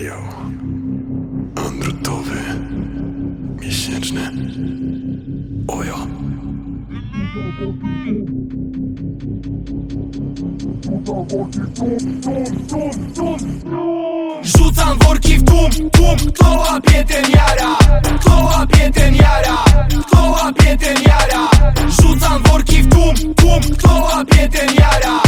Jo. Andrutowy. Miesięczny. Ojo. Rzucam worki w tłum, tłum Kto łapie ten jara? Kto łapie ten jara? Kto łapie ten jara? Rzucam worki w tłum, tłum Kto łapie ten jara?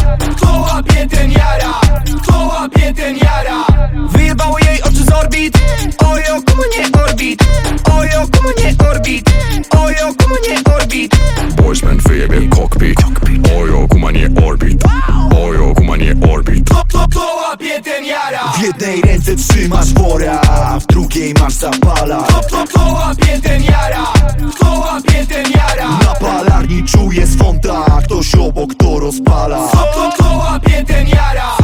W jednej ręce trzymasz wora, w drugiej masz zapala Kto, kto, kto łapie ten jara? Kto łapie ten jara? Na palarni czuję swąta, ktoś obok to rozpala Kto, kto, kto łapie ten jara?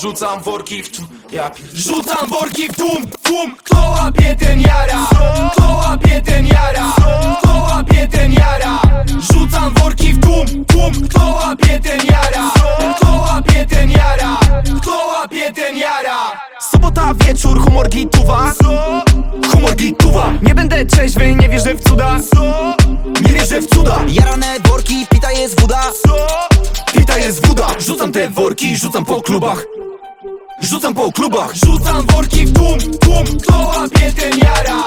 Rzucam worki w tłum, ja. Rzucam worki w tłum, tłum Kto łapie ten jara? Kto łapie ten jara? Kto łapie ten jara? Rzucam worki w tłum, tłum Kto łapie ten jara? Łapie ten jara? Sobota wieczór, humor gituwa. Humor gituwa, Nie będę trzeźwy, nie wierzę w cuda. Nie wierzę w cuda. Jarane worki, pita jest woda Pita jest woda, rzucam te worki, rzucam po klubach. Rzucam po klubach, Rzucam worki w tłum, tłum Kto łapie ten jara?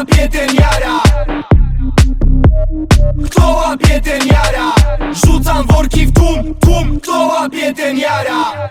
Łapie ten jara? Kto łapie ten jara? Rzucam worki w tłum, tłum Kto łapie ten jara?